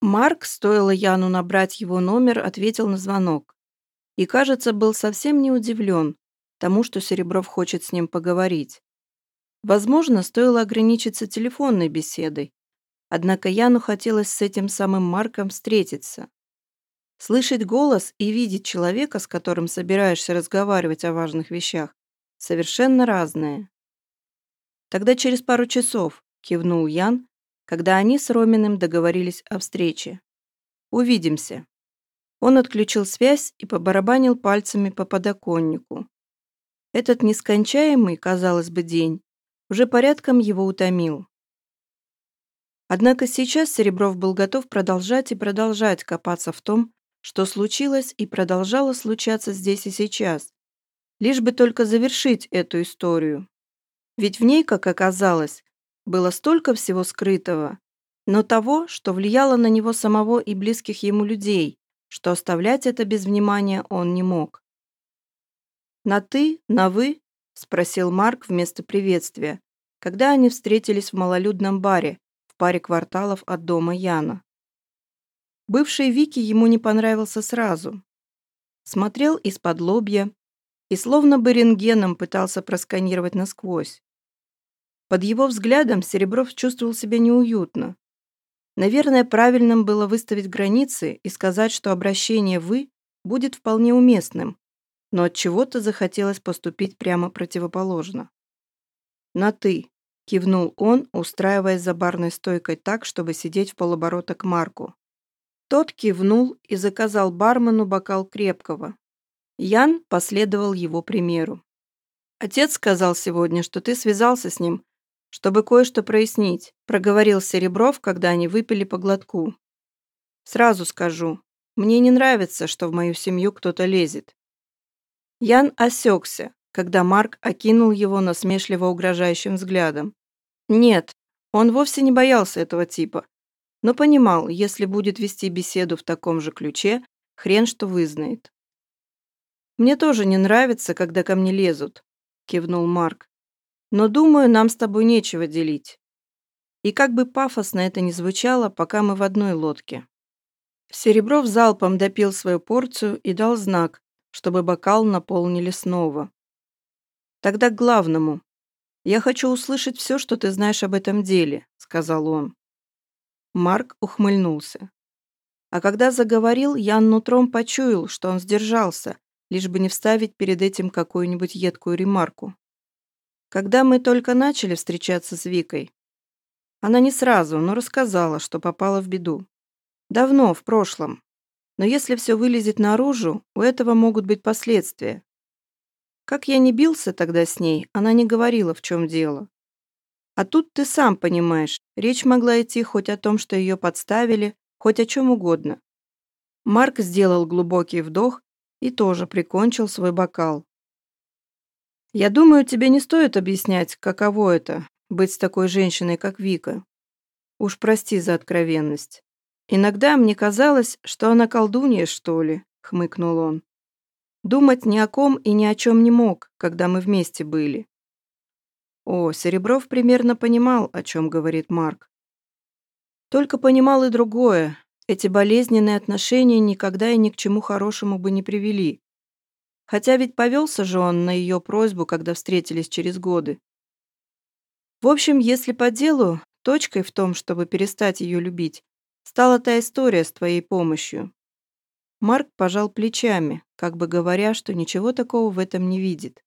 Марк, стоило Яну набрать его номер, ответил на звонок. И, кажется, был совсем не удивлен тому, что Серебров хочет с ним поговорить. Возможно, стоило ограничиться телефонной беседой, однако Яну хотелось с этим самым Марком встретиться. Слышать голос и видеть человека, с которым собираешься разговаривать о важных вещах, совершенно разное. «Тогда через пару часов», — кивнул Ян, когда они с Роминым договорились о встрече. «Увидимся». Он отключил связь и побарабанил пальцами по подоконнику. Этот нескончаемый, казалось бы, день уже порядком его утомил. Однако сейчас Серебров был готов продолжать и продолжать копаться в том, что случилось и продолжало случаться здесь и сейчас, лишь бы только завершить эту историю. Ведь в ней, как оказалось, было столько всего скрытого, но того, что влияло на него самого и близких ему людей, что оставлять это без внимания он не мог. «На «ты», на «вы»?» – спросил Марк вместо приветствия, когда они встретились в малолюдном баре в паре кварталов от дома Яна. Бывший Вики ему не понравился сразу. Смотрел из-под лобья и словно бы рентгеном пытался просканировать насквозь. Под его взглядом Серебров чувствовал себя неуютно. Наверное, правильным было выставить границы и сказать, что обращение «вы» будет вполне уместным, но от чего то захотелось поступить прямо противоположно. «На «ты», — кивнул он, устраиваясь за барной стойкой так, чтобы сидеть в полоборота к Марку. Тот кивнул и заказал бармену бокал крепкого. Ян последовал его примеру. «Отец сказал сегодня, что ты связался с ним, чтобы кое-что прояснить», проговорил Серебров, когда они выпили по глотку. «Сразу скажу, мне не нравится, что в мою семью кто-то лезет». Ян осекся, когда Марк окинул его насмешливо угрожающим взглядом. Нет, он вовсе не боялся этого типа, но понимал, если будет вести беседу в таком же ключе, хрен что вызнает. «Мне тоже не нравится, когда ко мне лезут», — кивнул Марк. «Но, думаю, нам с тобой нечего делить». И как бы пафосно это ни звучало, пока мы в одной лодке. Серебров залпом допил свою порцию и дал знак, чтобы бокал наполнили снова. «Тогда к главному. Я хочу услышать все, что ты знаешь об этом деле», — сказал он. Марк ухмыльнулся. А когда заговорил, Ян нутром почуял, что он сдержался, лишь бы не вставить перед этим какую-нибудь едкую ремарку. Когда мы только начали встречаться с Викой, она не сразу, но рассказала, что попала в беду. Давно, в прошлом. Но если все вылезет наружу, у этого могут быть последствия. Как я не бился тогда с ней, она не говорила, в чем дело. А тут ты сам понимаешь, речь могла идти хоть о том, что ее подставили, хоть о чем угодно. Марк сделал глубокий вдох и тоже прикончил свой бокал. «Я думаю, тебе не стоит объяснять, каково это — быть с такой женщиной, как Вика. Уж прости за откровенность. Иногда мне казалось, что она колдунья, что ли», — хмыкнул он. «Думать ни о ком и ни о чем не мог, когда мы вместе были. О, Серебров примерно понимал, о чем говорит Марк. Только понимал и другое. Эти болезненные отношения никогда и ни к чему хорошему бы не привели. Хотя ведь повелся же он на ее просьбу, когда встретились через годы. В общем, если по делу, точкой в том, чтобы перестать ее любить, стала та история с твоей помощью. Марк пожал плечами, как бы говоря, что ничего такого в этом не видит.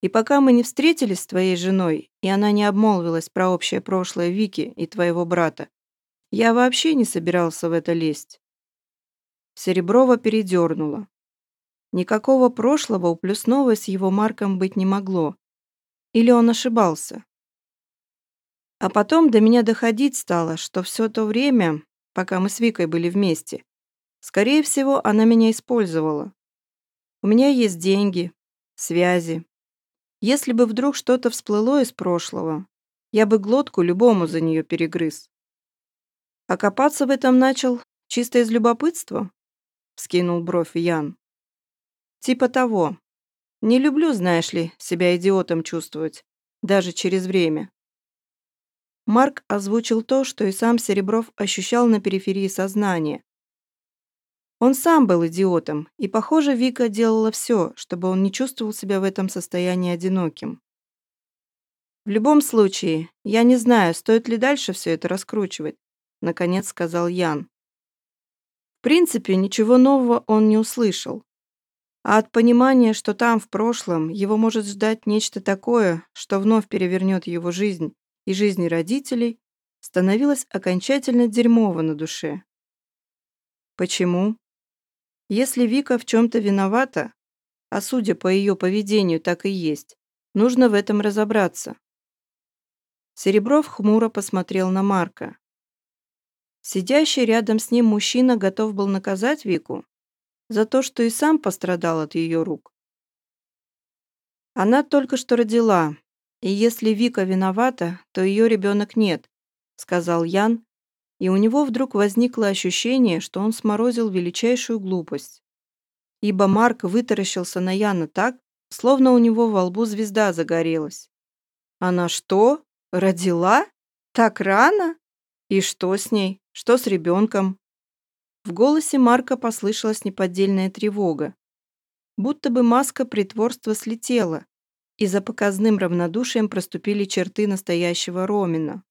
И пока мы не встретились с твоей женой, и она не обмолвилась про общее прошлое Вики и твоего брата, я вообще не собирался в это лезть. Сереброва передернула. Никакого прошлого у Плюсновой с его Марком быть не могло. Или он ошибался? А потом до меня доходить стало, что все то время, пока мы с Викой были вместе, скорее всего, она меня использовала. У меня есть деньги, связи, если бы вдруг что-то всплыло из прошлого, я бы глотку любому за нее перегрыз. А копаться в этом начал чисто из любопытства? Скинул бровь Ян. Типа того. Не люблю, знаешь ли, себя идиотом чувствовать, даже через время. Марк озвучил то, что и сам Серебров ощущал на периферии сознания. Он сам был идиотом, и, похоже, Вика делала все, чтобы он не чувствовал себя в этом состоянии одиноким. «В любом случае, я не знаю, стоит ли дальше все это раскручивать», наконец сказал Ян. В принципе, ничего нового он не услышал. А от понимания, что там, в прошлом, его может ждать нечто такое, что вновь перевернет его жизнь и жизни родителей, становилось окончательно дерьмово на душе. Почему? Если Вика в чем-то виновата, а судя по ее поведению так и есть, нужно в этом разобраться. Серебров хмуро посмотрел на Марка. Сидящий рядом с ним мужчина готов был наказать Вику за то, что и сам пострадал от ее рук. Она только что родила, и если Вика виновата, то ее ребенок нет, сказал Ян, и у него вдруг возникло ощущение, что он сморозил величайшую глупость. Ибо Марк вытаращился на Яна так, словно у него во лбу звезда загорелась. «Она что?» Родила? Так рано? И что с ней? Что с ребенком? В голосе Марка послышалась неподдельная тревога. Будто бы маска притворства слетела, и за показным равнодушием проступили черты настоящего Ромина.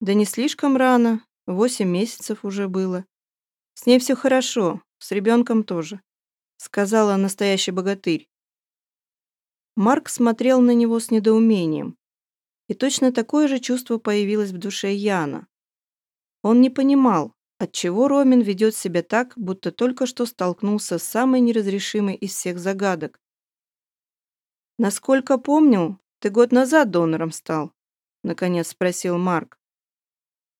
Да не слишком рано, восемь месяцев уже было. С ней все хорошо, с ребенком тоже, сказала настоящий богатырь. Марк смотрел на него с недоумением. И точно такое же чувство появилось в душе Яна. Он не понимал, отчего Ромин ведет себя так, будто только что столкнулся с самой неразрешимой из всех загадок. «Насколько помню, ты год назад донором стал», — наконец спросил Марк.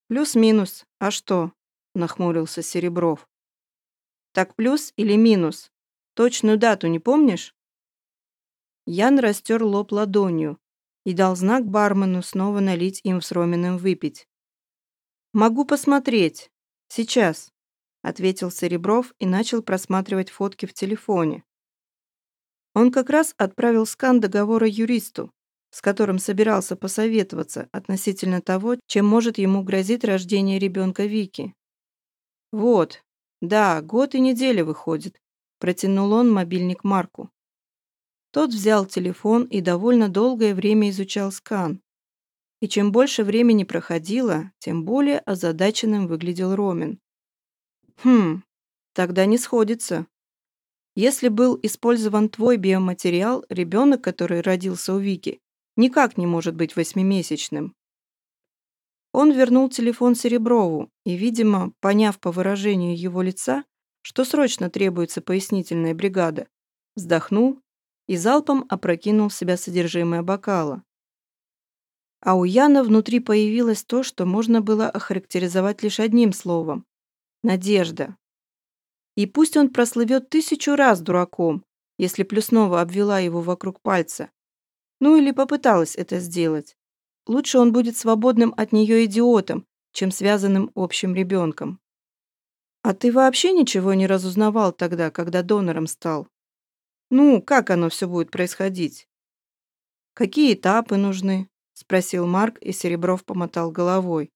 «Плюс-минус. А что?» — нахмурился Серебров. «Так плюс или минус? Точную дату не помнишь?» Ян растер лоб ладонью, и дал знак бармену снова налить им с Роминым выпить. «Могу посмотреть. Сейчас», — ответил Серебров и начал просматривать фотки в телефоне. Он как раз отправил скан договора юристу, с которым собирался посоветоваться относительно того, чем может ему грозить рождение ребенка Вики. «Вот, да, год и неделя выходит», — протянул он мобильник Марку. Тот взял телефон и довольно долгое время изучал скан. И чем больше времени проходило, тем более озадаченным выглядел Ромин. «Хм, тогда не сходится. Если был использован твой биоматериал, ребенок, который родился у Вики, никак не может быть восьмимесячным». Он вернул телефон Сереброву и, видимо, поняв по выражению его лица, что срочно требуется пояснительная бригада, вздохнул и залпом опрокинул в себя содержимое бокала. А у Яна внутри появилось то, что можно было охарактеризовать лишь одним словом – надежда. И пусть он прослывет тысячу раз дураком, если Плюснова обвела его вокруг пальца, ну или попыталась это сделать, лучше он будет свободным от нее идиотом, чем связанным общим ребенком. «А ты вообще ничего не разузнавал тогда, когда донором стал?» Ну, как оно все будет происходить? Какие этапы нужны? Спросил Марк, и Серебров помотал головой.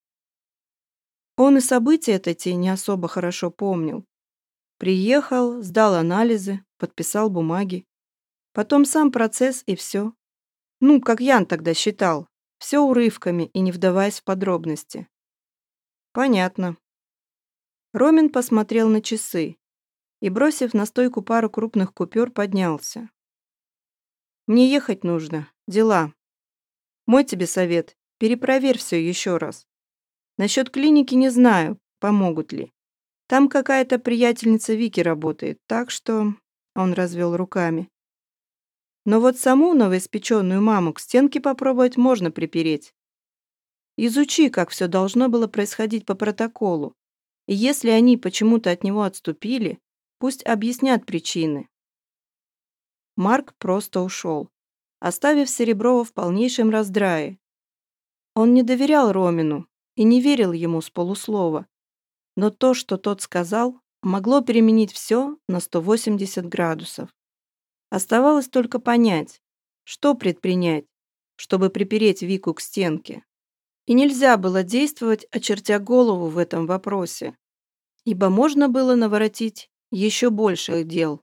Он и события эти не особо хорошо помнил. Приехал, сдал анализы, подписал бумаги. Потом сам процесс и все. Ну, как Ян тогда считал. Все урывками и не вдаваясь в подробности. Понятно. Ромин посмотрел на часы и, бросив на стойку пару крупных купюр, поднялся. «Мне ехать нужно. Дела. Мой тебе совет. Перепроверь все еще раз. Насчет клиники не знаю, помогут ли. Там какая-то приятельница Вики работает, так что...» Он развел руками. «Но вот саму новоиспеченную маму к стенке попробовать можно припереть. Изучи, как все должно было происходить по протоколу. И если они почему-то от него отступили, Пусть объяснят причины. Марк просто ушел, оставив Сереброва в полнейшем раздрае. Он не доверял Ромину и не верил ему с полуслова. Но то, что тот сказал, могло переменить все на 180 градусов. Оставалось только понять, что предпринять, чтобы припереть Вику к стенке. И нельзя было действовать, очертя голову в этом вопросе, ибо можно было наворотить еще больших дел.